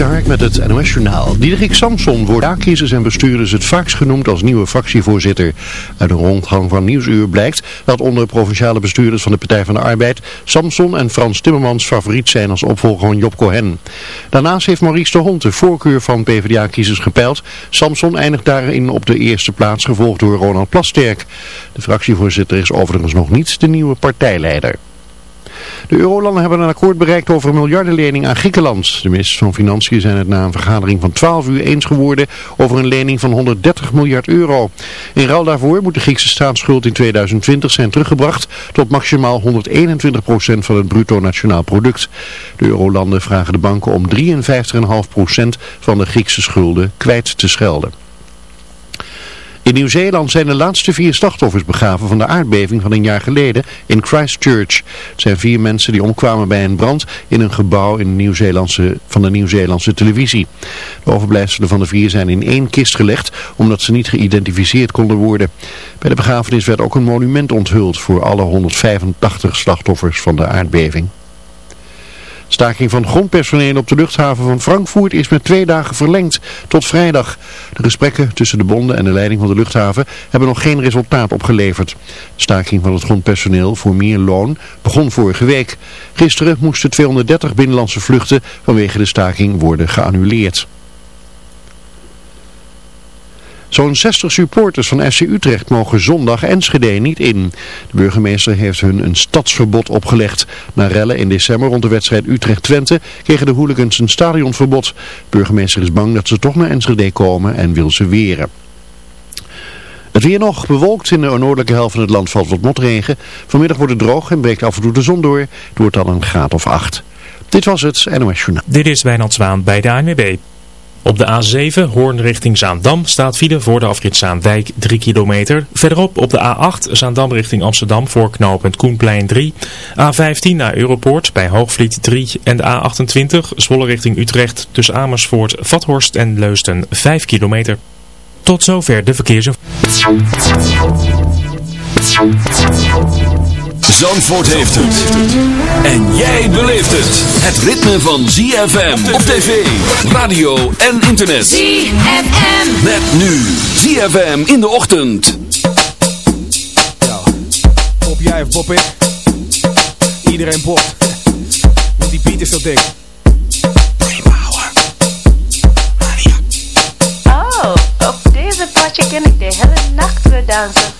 de Hark met het NOS Journaal. Diederik Samson wordt kiezers en bestuurders het vaakst genoemd als nieuwe fractievoorzitter. Uit een rondgang van Nieuwsuur blijkt dat onder provinciale bestuurders van de Partij van de Arbeid Samson en Frans Timmermans favoriet zijn als opvolger van Job Cohen. Daarnaast heeft Maurice de Hond de voorkeur van PvdA-kiezers gepeild. Samson eindigt daarin op de eerste plaats gevolgd door Ronald Plasterk. De fractievoorzitter is overigens nog niet de nieuwe partijleider. De eurolanden hebben een akkoord bereikt over een miljardenlening aan Griekenland. De ministers van Financiën zijn het na een vergadering van 12 uur eens geworden over een lening van 130 miljard euro. In ruil daarvoor moet de Griekse staatsschuld in 2020 zijn teruggebracht tot maximaal 121 procent van het bruto nationaal product. De eurolanden vragen de banken om 53,5 procent van de Griekse schulden kwijt te schelden. In Nieuw-Zeeland zijn de laatste vier slachtoffers begraven van de aardbeving van een jaar geleden in Christchurch. Het zijn vier mensen die omkwamen bij een brand in een gebouw in Nieuw-Zeelandse, van de Nieuw-Zeelandse televisie. De overblijfselen van de vier zijn in één kist gelegd omdat ze niet geïdentificeerd konden worden. Bij de begrafenis werd ook een monument onthuld voor alle 185 slachtoffers van de aardbeving. Staking van grondpersoneel op de luchthaven van Frankfurt is met twee dagen verlengd tot vrijdag. De gesprekken tussen de bonden en de leiding van de luchthaven hebben nog geen resultaat opgeleverd. De staking van het grondpersoneel voor meer loon begon vorige week. Gisteren moesten 230 binnenlandse vluchten vanwege de staking worden geannuleerd. Zo'n 60 supporters van FC Utrecht mogen zondag Enschede niet in. De burgemeester heeft hun een stadsverbod opgelegd. Na rellen in december rond de wedstrijd Utrecht-Twente kregen de hooligans een stadionverbod. De burgemeester is bang dat ze toch naar Enschede komen en wil ze weren. Het weer nog bewolkt in de noordelijke helft van het land valt wat motregen. Vanmiddag wordt het droog en breekt af en toe de zon door. Het wordt dan een graad of acht. Dit was het NOS Journaal. Dit is Wijnand Zwaan bij de ANWB. Op de A7 Hoorn richting Zaandam staat file voor de afrit Zaandijk 3 kilometer. Verderop op de A8 Zaandam richting Amsterdam voor knooppunt Koenplein 3. A15 naar Europoort bij Hoogvliet 3 en de A28 Zwolle richting Utrecht tussen Amersfoort, Vathorst en Leusden 5 kilometer. Tot zover de verkeersinformatie. Zandvoort heeft het. En jij beleeft het. Het ritme van ZFM op tv, radio en internet. ZFM. Met nu ZFM in de ochtend. Ja, pop jij of pop ik? Iedereen popt. Want die beat is zo dik. Oh, op deze potje ken ik de hele nacht weer dansen.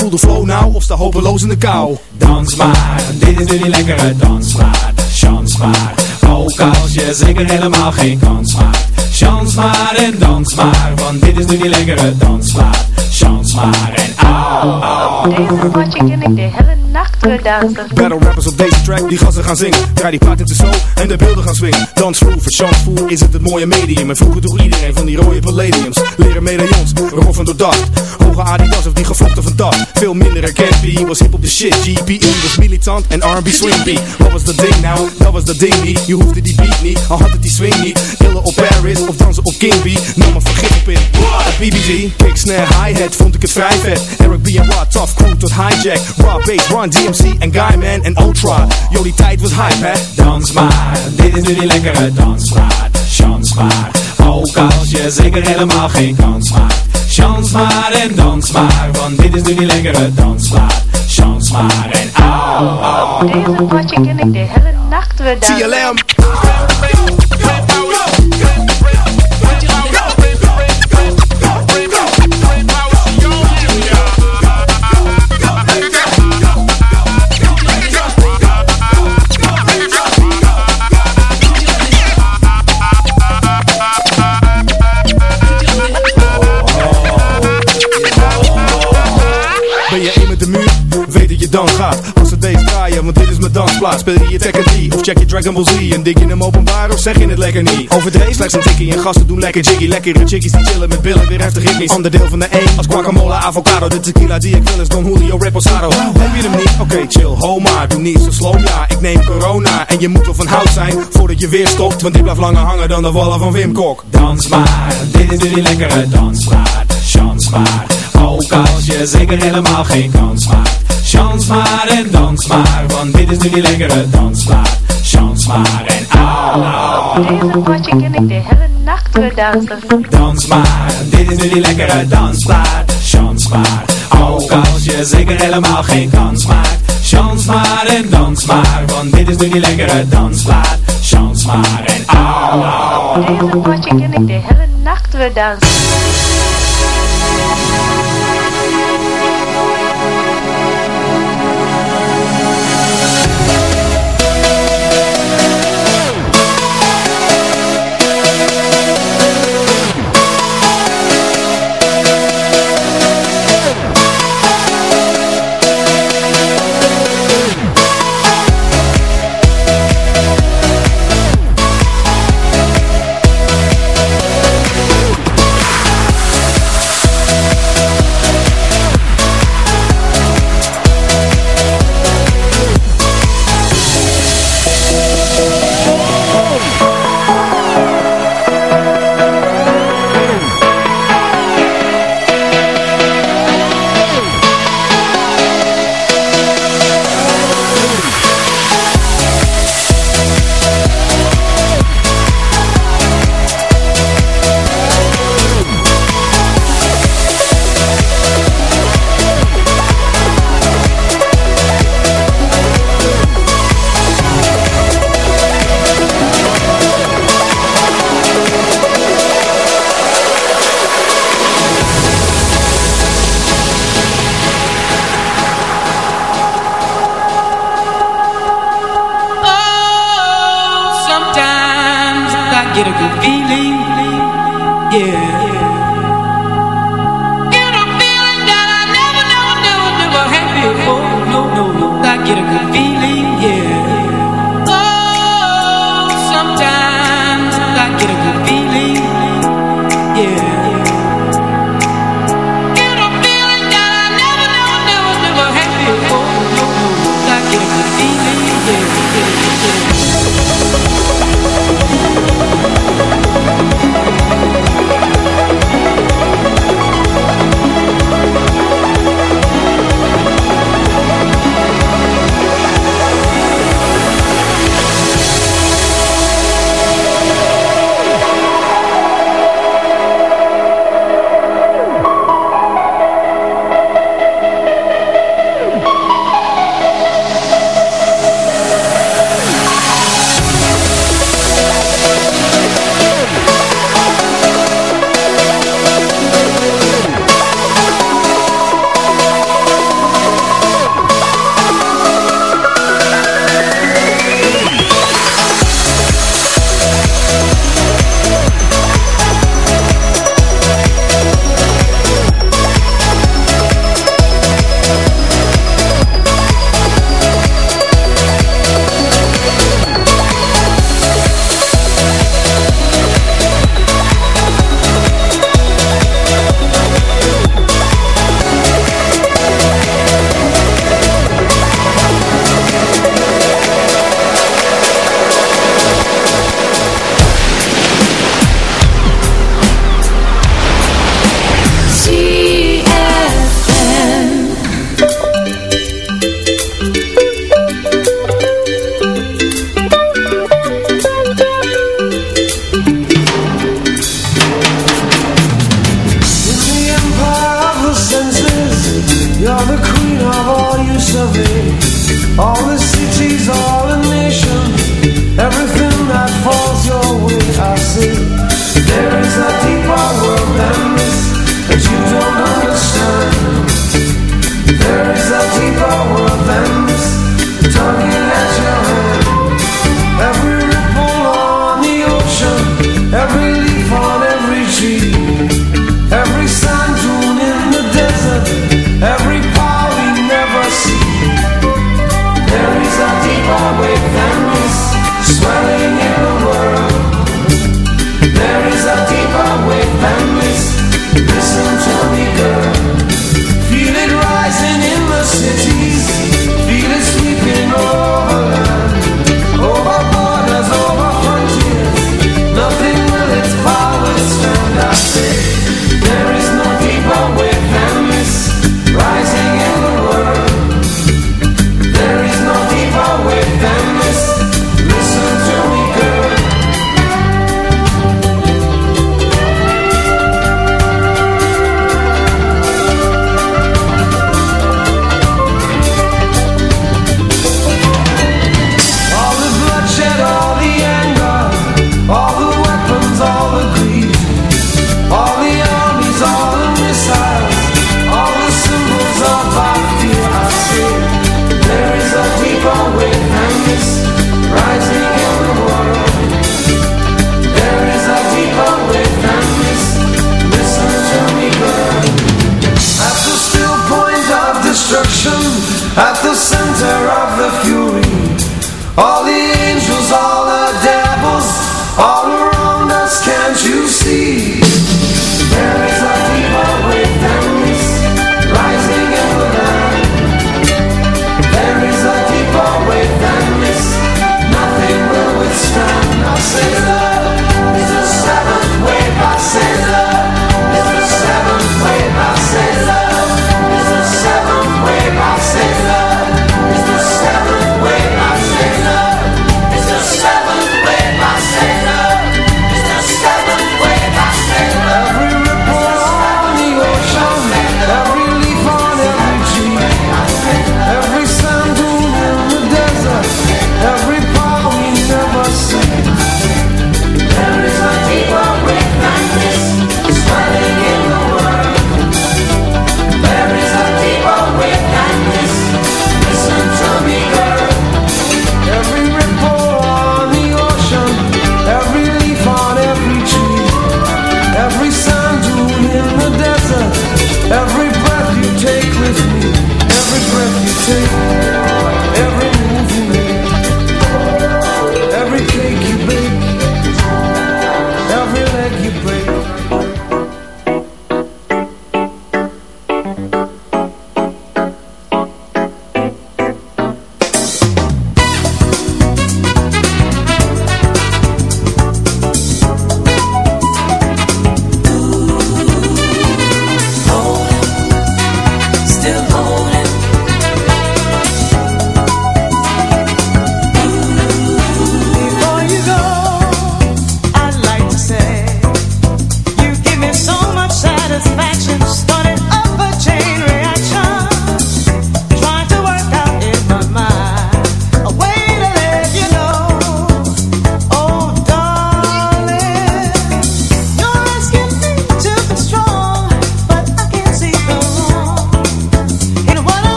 Voel de flow nou of sta hopeloos in de kou. Dans maar, dit is nu die lekkere dansmaat. Chans maar, ook als je zeker helemaal geen kans maakt. Chans maar en dans maar, want dit is nu die lekkere dansmaat. Chans maar en au, au. Deze potje ik de. Battle rappers op deze track, die gassen gaan zingen. Draai die plaat in de show en de beelden gaan swingen. Dansvloer, verchansvoer is het het mooie medium. En vroeger droeg iedereen van die rode palladiums. Leren medaillons, roffen door dacht. Hoge Adidas of die gevlochten van dag. Veel minder herkend, was hip op de shit. GPE was militant en R&B swing beat. Wat was dat ding nou? Dat was dat ding niet. Je hoefde die beat niet, al had het die swing niet. Illen op Paris of dansen op King B. Nam maar vergif op in. BBG, kick, snare, hi-hat, vond ik het vrij vet. Eric B en Rod, tough crew tot hijack. Raw bass, Run, DMC en Guyman en Ultra. Yo, die tijd was hype, hè? Dans maar, dit is nu die lekkere dansmaat. Chans maar, ook als je zeker helemaal geen kans maakt. Chans maar en dans maar, want dit is nu die lekkere dansmaat. Chans maar en au, au. Deze potje ken ik de hele nacht weer. TLM. Als ze deze draaien, want dit is mijn dansplaats. Speel je je Tekken 3 of check je Dragon Ball Z. En dik je hem openbaar of zeg je het lekker niet? Overdreven slechts een tikkie en gasten doen lekker jiggy. Lekkere chickies die chillen met billen, weer heftig ritmisch. Ander deel van de E als guacamole, avocado. De tequila die ik wil is Don Julio Reposado. Heb je hem niet? Oké, chill, ho maar. Doe niet zo slow, ja. Ik neem corona en je moet wel van hout zijn voordat je weer stopt. Want dit blijft langer hangen dan de wallen van Wim Kok. Dans maar, dit is die lekkere dansmaat. Chans maar, ook als je zeker helemaal geen kans maakt. Chans maar en dans maar, want dit is nu die lekkere dansmaat. Chans maar en au, au. Deze potje ken ik de hele nacht weer dansen. Dans maar, dit is nu die lekkere dansplaat. Chans maar, ook als je zeker helemaal geen kans maakt. Chans maar en dans maar, want dit is nu die lekkere dansplaat. Chans maar en au, au. Deze potje ken ik de hele nacht weer dansen. the queen of all you survey. All the cities, all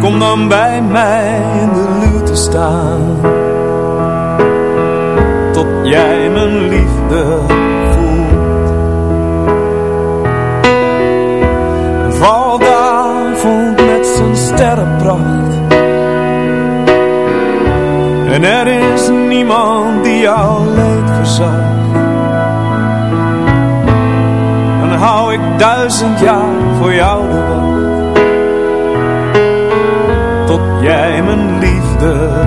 Kom dan bij mij in de luwte staan. Tot jij mijn liefde voelt. Val valt met zijn sterrenpracht. En er is niemand die jou leed verzacht ik duizend jaar voor jou de wacht tot jij mijn liefde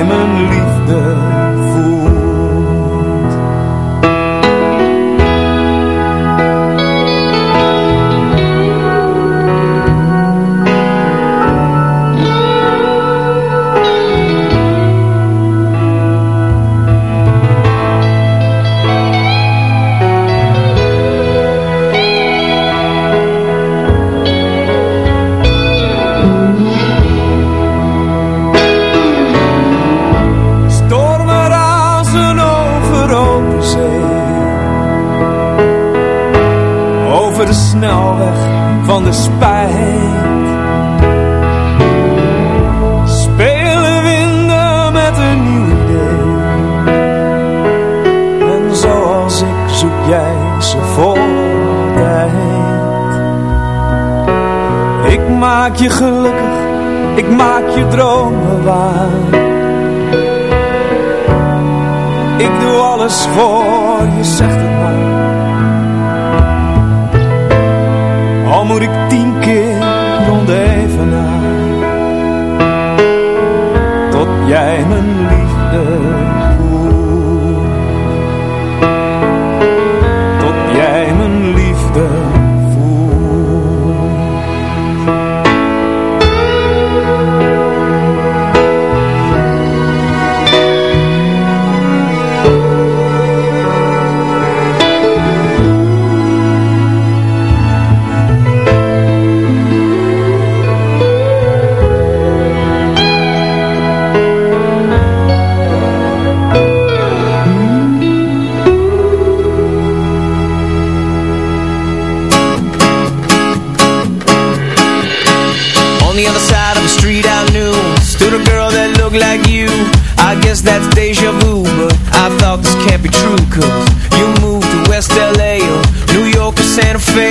deja vu But I thought this can't be true Cause you moved to West L.A. or New York or Santa Fe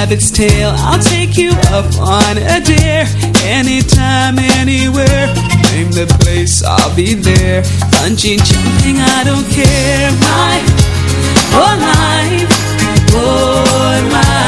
rabbit's tail I'll take you up on a dare. Anytime, anywhere. Name the place, I'll be there. Punching, jumping, I don't care. My whole life Oh, life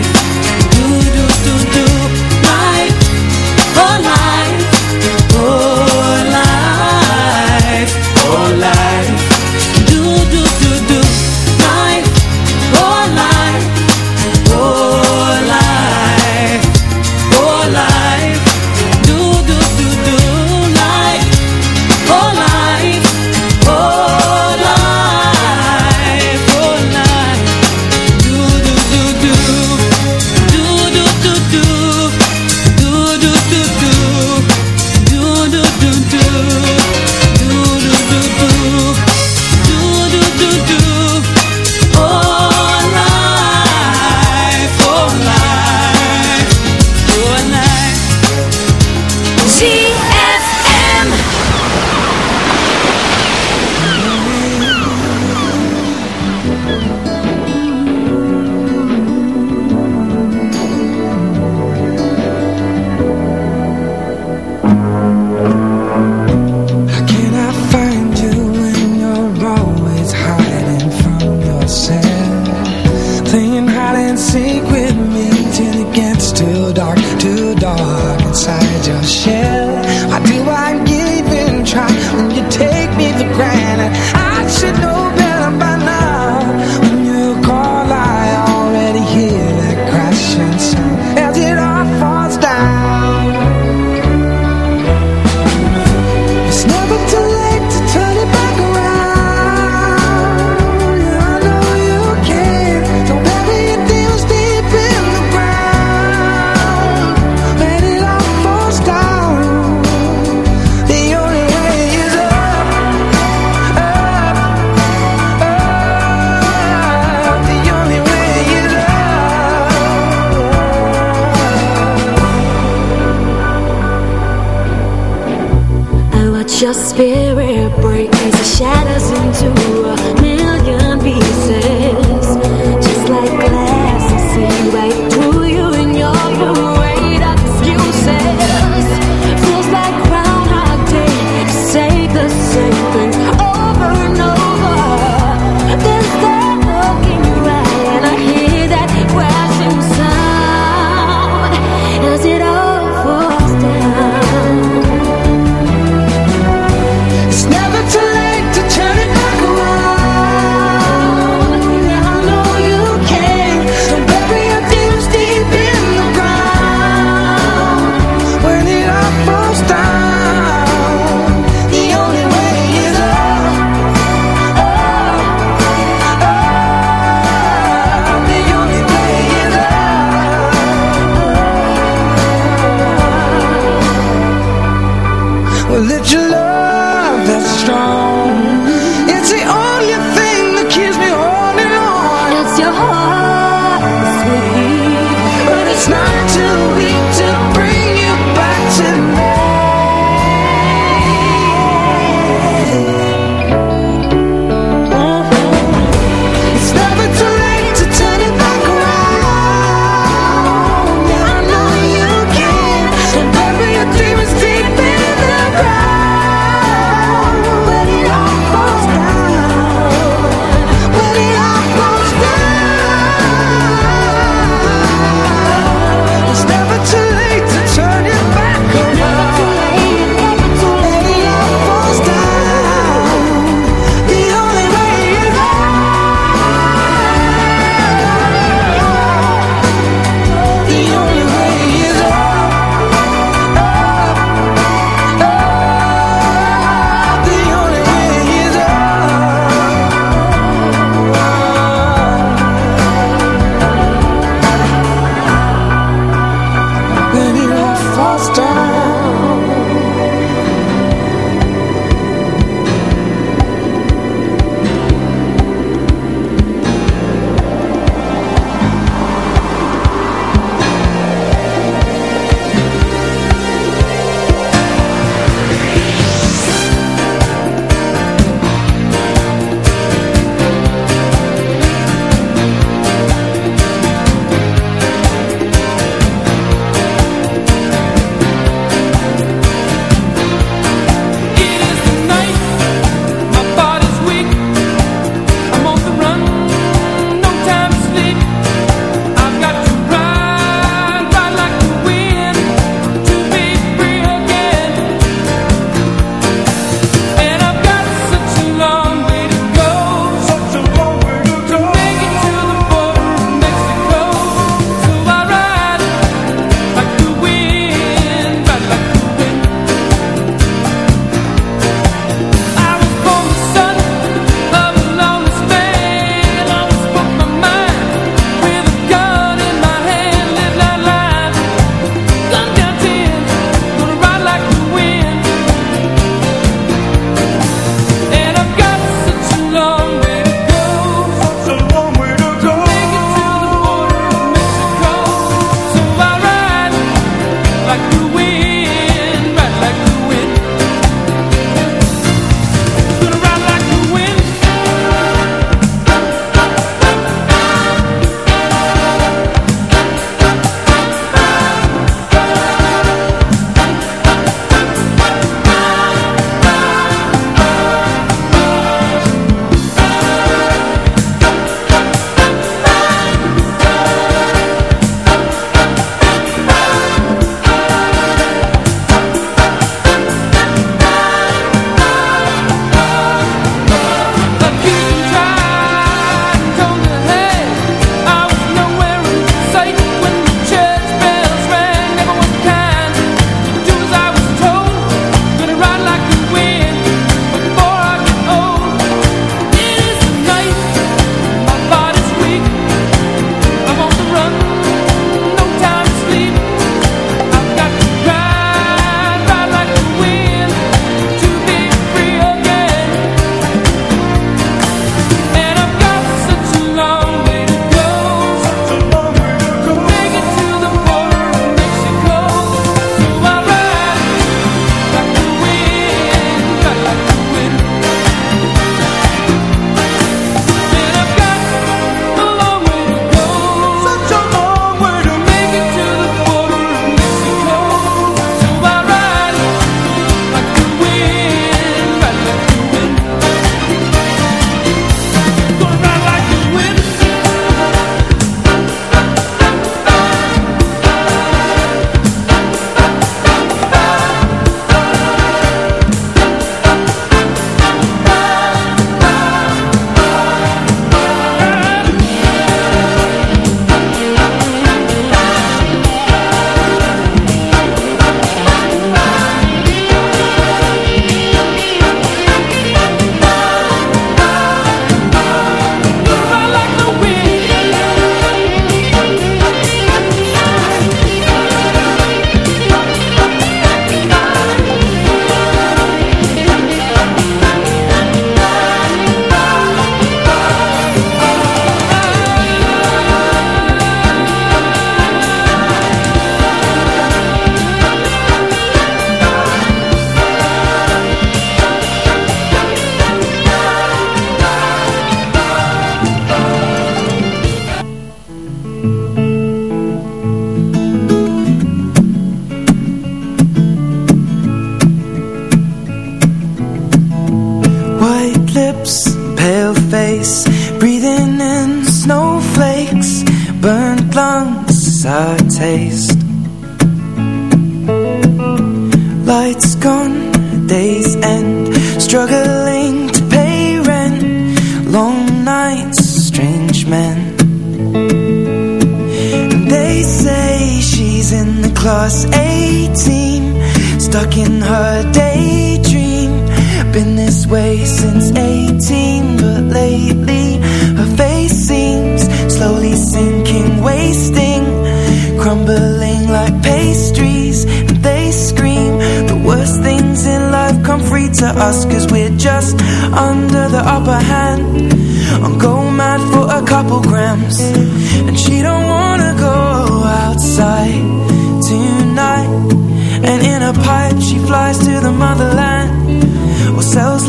spirit break as it shatters into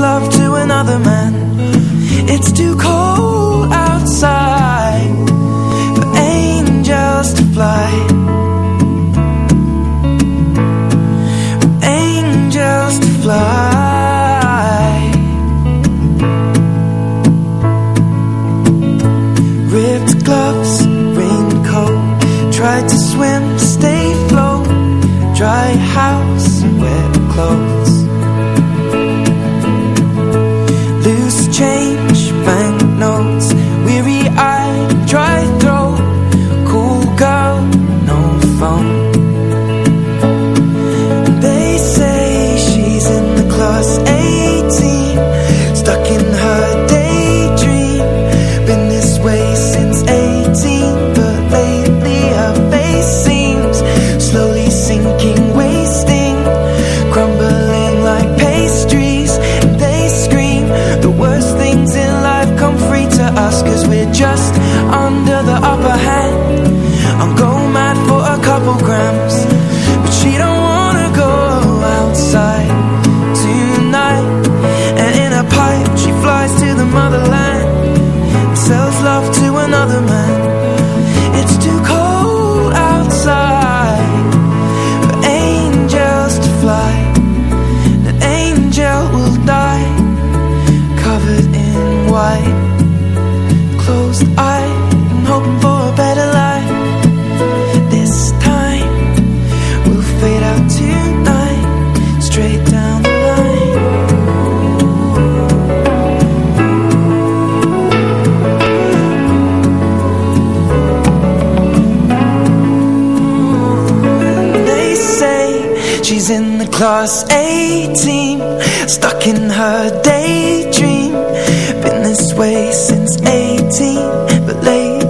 love to another man. It's too cold. she's in the class 18 Stuck in her daydream. Been this way since 18 But late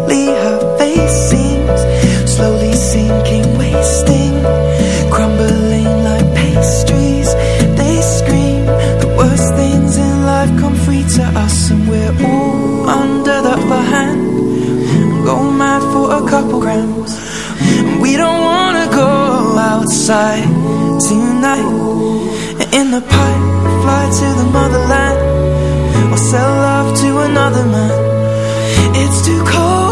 the pipe, fly to the motherland, or sell love to another man. It's too cold.